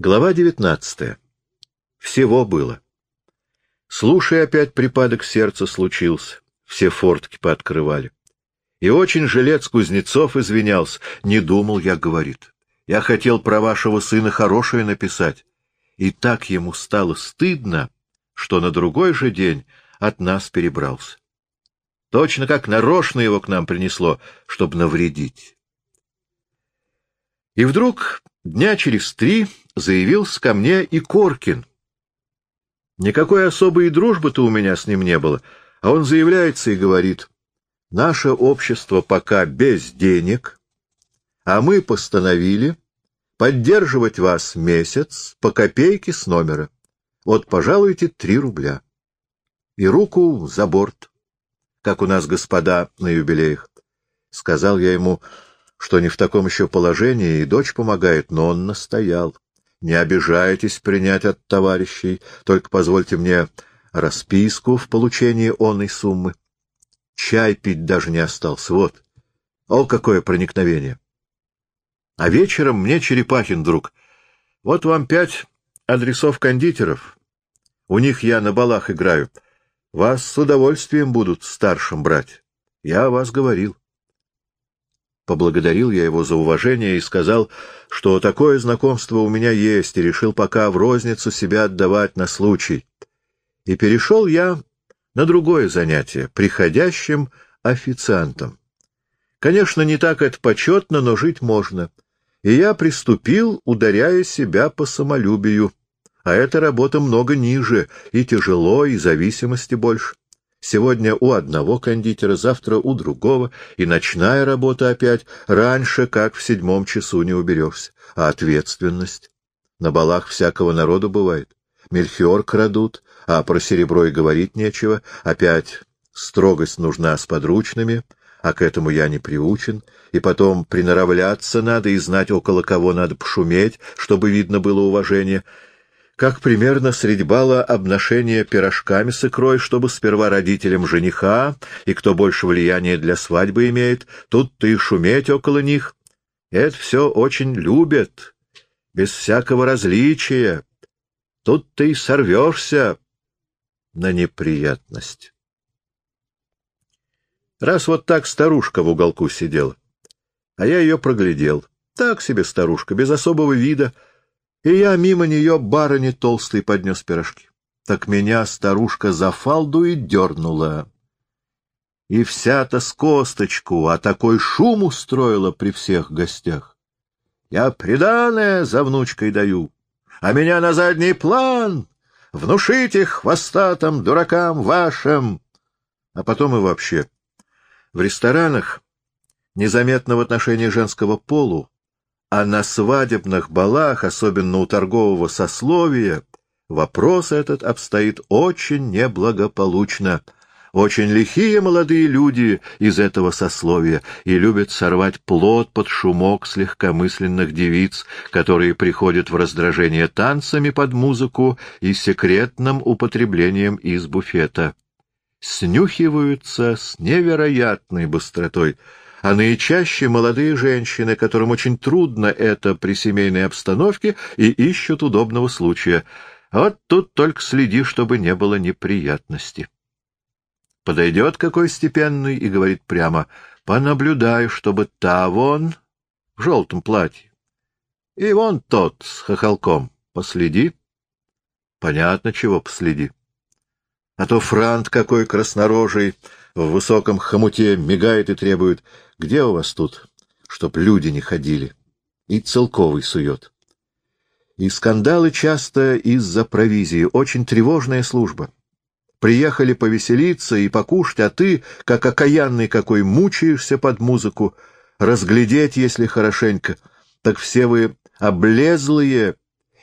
Глава девятнадцатая. Всего было. Слушай, опять припадок сердца случился. Все фортки пооткрывали. И очень жилец Кузнецов извинялся. Не думал я, говорит. Я хотел про вашего сына хорошее написать. И так ему стало стыдно, что на другой же день от нас перебрался. Точно как нарочно его к нам принесло, чтобы навредить. И вдруг дня через три заявился ко мне и Коркин. Никакой особой дружбы-то у меня с ним не было, а он заявляется и говорит, наше общество пока без денег, а мы постановили поддерживать вас месяц по копейке с номера. Вот, пожалуйте, три рубля. И руку за борт, как у нас господа на юбилеях. Сказал я ему, что не в таком еще положении, и дочь помогает, но он настоял. Не обижайтесь принять от товарищей, только позвольте мне расписку в получении онной суммы. Чай пить даже не остался, вот. О, какое проникновение! А вечером мне Черепахин друг. Вот вам пять адресов кондитеров. У них я на балах играю. Вас с удовольствием будут старшим брать. Я вас говорил. Поблагодарил я его за уважение и сказал, что такое знакомство у меня есть, и решил пока в розницу себя отдавать на случай. И перешел я на другое занятие — приходящим официантом. Конечно, не так это почетно, но жить можно. И я приступил, ударяя себя по самолюбию. А эта работа много ниже, и тяжело, и зависимости больше. Сегодня у одного кондитера, завтра у другого, и ночная работа опять, раньше, как в седьмом часу, не уберешься. А ответственность? На балах всякого народу бывает. Мельхиор крадут, а про серебро и говорить нечего. Опять строгость нужна с подручными, а к этому я не приучен. И потом приноравляться надо и знать, около кого надо пошуметь, чтобы видно было уважение как примерно средь бала обношение пирожками с икрой, чтобы сперва родителям жениха, и кто больше влияния для свадьбы имеет, тут ты шуметь около них. Это все очень любят, без всякого различия. Тут ты сорвешься на неприятность. Раз вот так старушка в уголку сидела, а я ее проглядел, так себе старушка, без особого вида, — и я мимо нее барыне толстой поднес пирожки. Так меня старушка за фалду и дернула. И вся-то с косточку, а такой шум устроила при всех гостях. Я приданое за внучкой даю, а меня на задний план. Внушите хвостатым дуракам вашим. А потом и вообще. В ресторанах, незаметно в отношении женского полу, а на свадебных балах, особенно у торгового сословия, вопрос этот обстоит очень неблагополучно. Очень лихие молодые люди из этого сословия и любят сорвать плод под шумок слегкомысленных девиц, которые приходят в раздражение танцами под музыку и секретным употреблением из буфета. Снюхиваются с невероятной быстротой — а наичаще молодые женщины, которым очень трудно это при семейной обстановке и ищут удобного случая. Вот тут только следи, чтобы не было неприятности. Подойдет какой степенный и говорит прямо, понаблюдаю, чтобы та вон в желтом платье. И вон тот с хохолком. Последи. Понятно, чего последи. А то франт какой краснорожий, в высоком хомуте мигает и требует, где у вас тут, чтоб люди не ходили? И целковый сует. И скандалы часто из-за провизии, очень тревожная служба. Приехали повеселиться и покушать, а ты, как окаянный какой, мучаешься под музыку, разглядеть, если хорошенько, так все вы облезлые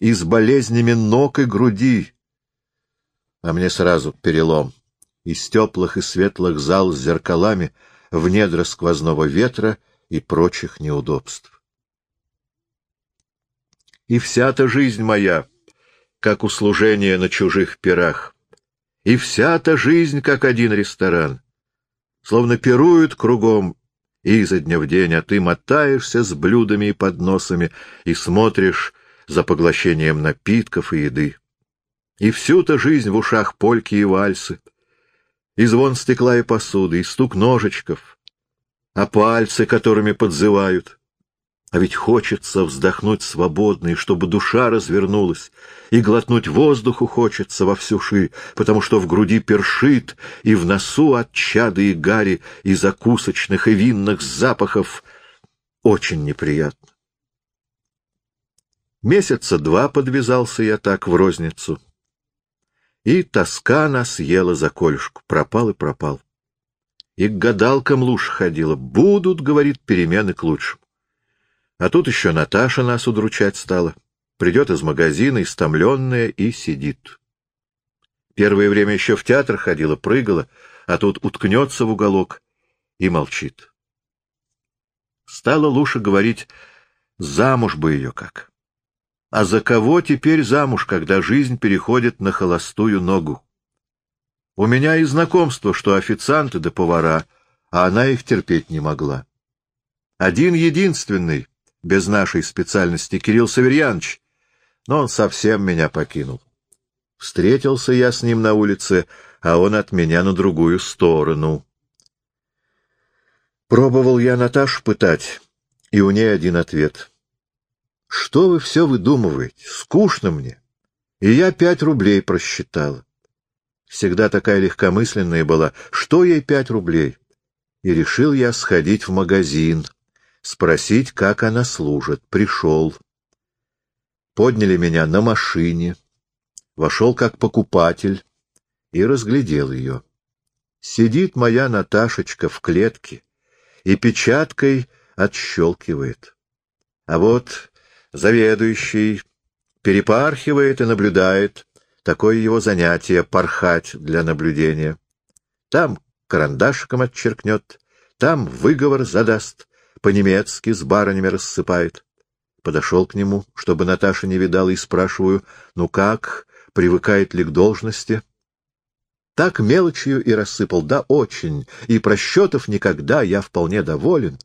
и с болезнями ног и груди. А мне сразу перелом из теплых и светлых зал с зеркалами в недра сквозного ветра и прочих неудобств. И вся-то жизнь моя, как услужение на чужих пирах, и вся-то жизнь, как один ресторан, словно пируют кругом изо дня в день, а ты мотаешься с блюдами и подносами и смотришь, за поглощением напитков и еды. И всю-то жизнь в ушах польки и вальсы, и звон стекла и посуды, и стук ножичков, а пальцы, которыми подзывают. А ведь хочется вздохнуть свободно, и чтобы душа развернулась, и глотнуть воздуху хочется во всю ширь, потому что в груди першит, и в носу от чады и гари, и закусочных, и винных запахов очень неприятно. Месяца два подвязался я так в розницу. И тоска нас ела за колюшку, пропал и пропал. И к гадалкам лучше ходила. Будут, говорит, перемены к лучшему. А тут еще Наташа нас удручать стала. Придет из магазина, истомленная, и сидит. Первое время еще в театр ходила, прыгала, а тут уткнется в уголок и молчит. Стала Луша говорить, замуж бы ее как. А за кого теперь замуж, когда жизнь переходит на холостую ногу? У меня и знакомство, что официанты да повара, а она их терпеть не могла. Один единственный, без нашей специальности Кирилл Саверьянович, но он совсем меня покинул. Встретился я с ним на улице, а он от меня на другую сторону. Пробовал я Наташу пытать, и у ней один ответ. «Что вы все выдумываете? Скучно мне». И я пять рублей просчитала. Всегда такая легкомысленная была. Что ей пять рублей? И решил я сходить в магазин спросить, как она служит. Пришел. Подняли меня на машине. Вошел как покупатель и разглядел ее. Сидит моя Наташечка в клетке и печаткой отщелкивает. А вот заведующий перепархивает и наблюдает. Такое его занятие — порхать для наблюдения. Там карандашиком отчеркнет, там выговор задаст, по-немецки с барынями рассыпает. Подошел к нему, чтобы Наташа не видала, и спрашиваю, ну как, привыкает ли к должности? Так мелочью и рассыпал, да очень, и просчетов никогда, я вполне доволен.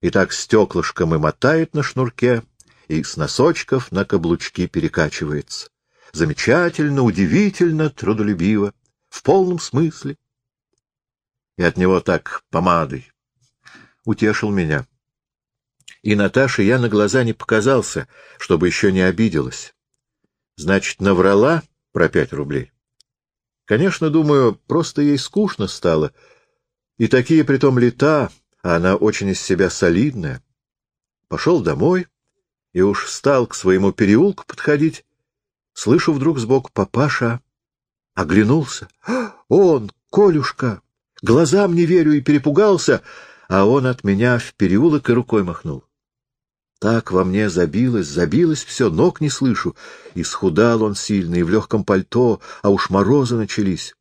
И так стеклышком и мотает на шнурке, и с носочков на каблучки перекачивается. Замечательно, удивительно, трудолюбиво, в полном смысле. И от него так помадой, утешил меня. И Наташе я на глаза не показался, чтобы еще не обиделась. Значит, наврала про пять рублей? Конечно, думаю, просто ей скучно стало. И такие притом лета, а она очень из себя солидная. Пошел домой и уж стал к своему переулку подходить. Слышу вдруг сбоку «Папаша!» Оглянулся. «Он, Колюшка!» Глазам не верю и перепугался, а он от меня в переулок и рукой махнул. Так во мне забилось, забилось все, ног не слышу. И схудал он сильно, и в легком пальто, а уж морозы начались.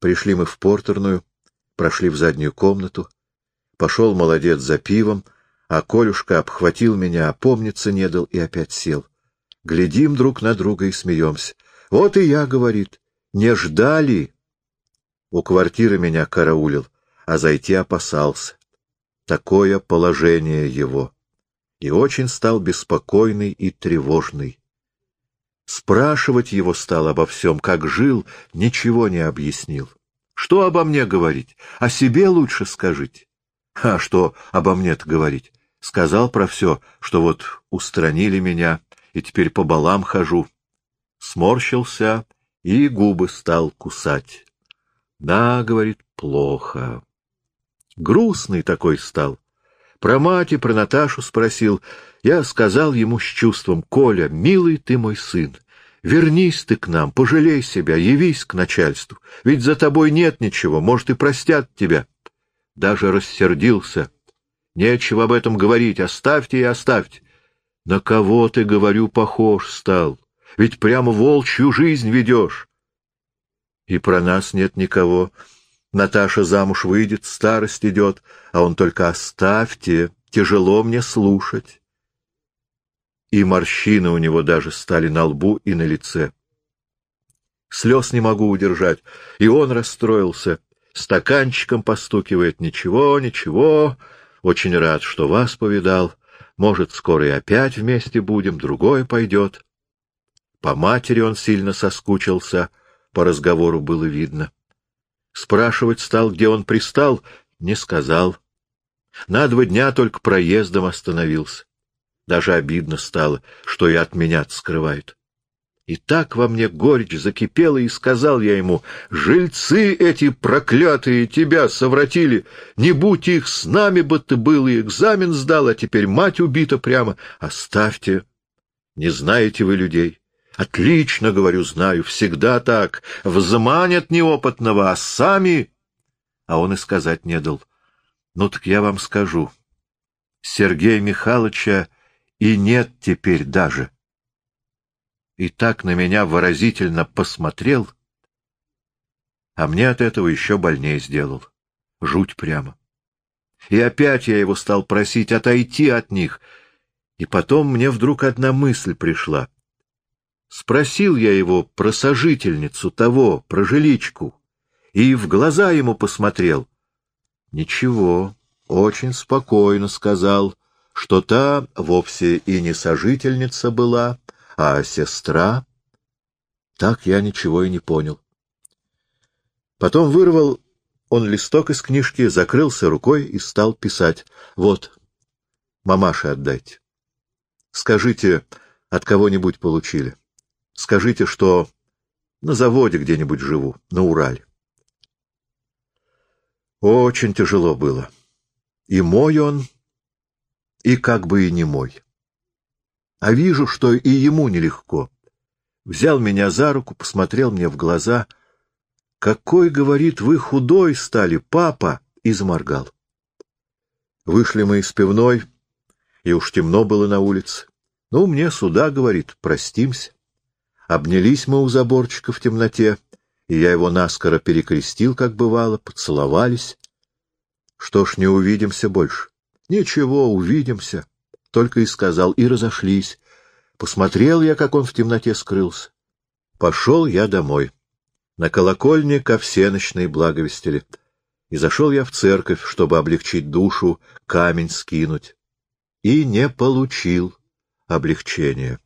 Пришли мы в портерную, прошли в заднюю комнату. Пошел молодец за пивом, а Колюшка обхватил меня, опомниться не дал и опять сел. Глядим друг на друга и смеемся. Вот и я, говорит, не ждали. У квартиры меня караулил, а зайти опасался такое положение его, и очень стал беспокойный и тревожный. Спрашивать его стал обо всем, как жил, ничего не объяснил. Что обо мне говорить? О себе лучше скажите. А что обо мне-то говорить? Сказал про все, что вот устранили меня, и теперь по балам хожу. Сморщился и губы стал кусать. Да, говорит, плохо. Грустный такой стал. Про мать и про Наташу спросил. Я сказал ему с чувством, «Коля, милый ты мой сын, вернись ты к нам, пожалей себя, явись к начальству, ведь за тобой нет ничего, может, и простят тебя». Даже рассердился. Нечего об этом говорить, оставьте и оставьте. На кого ты, говорю, похож стал? Ведь прямо волчью жизнь ведешь. И про нас нет никого. Наташа замуж выйдет, старость идет, а он только оставьте, тяжело мне слушать. И морщины у него даже стали на лбу и на лице. Слез не могу удержать, и он расстроился, стаканчиком постукивает. Ничего, ничего, очень рад, что вас повидал. Может, скоро и опять вместе будем, другое пойдет. По матери он сильно соскучился, по разговору было видно. Спрашивать стал, где он пристал, не сказал. На два дня только проездом остановился. Даже обидно стало, что и от меня скрывают. И так во мне горечь закипела, и сказал я ему, «Жильцы эти проклятые тебя совратили! Не будь их, с нами бы ты был и экзамен сдал, а теперь мать убита прямо. Оставьте! Не знаете вы людей!» Отлично, говорю, знаю, всегда так. Взманят неопытного, а сами... А он и сказать не дал. Ну так я вам скажу. Сергея Михайловича и нет теперь даже. И так на меня выразительно посмотрел, а мне от этого еще больнее сделал. Жуть прямо. И опять я его стал просить отойти от них, и потом мне вдруг одна мысль пришла — Спросил я его про сожительницу того, про жиличку, и в глаза ему посмотрел. Ничего, очень спокойно сказал, что та вовсе и не сожительница была, а сестра. Так я ничего и не понял. Потом вырвал он листок из книжки, закрылся рукой и стал писать. Вот, мамаше отдайте. Скажите, от кого-нибудь получили. Скажите, что на заводе где-нибудь живу, на Урале. Очень тяжело было. И мой он, и как бы и не мой. А вижу, что и ему нелегко. Взял меня за руку, посмотрел мне в глаза. «Какой, — говорит, — вы худой стали, папа!» и заморгал. Вышли мы из пивной, и уж темно было на улице. «Ну, мне сюда, — говорит, — простимся». Обнялись мы у заборчика в темноте, и я его наскоро перекрестил, как бывало, поцеловались. Что ж, не увидимся больше. Ничего, увидимся. Только и сказал, и разошлись. Посмотрел я, как он в темноте скрылся. Пошел я домой. На колокольне ко всеночной благовестили. И зашел я в церковь, чтобы облегчить душу, камень скинуть. И не получил облегчения.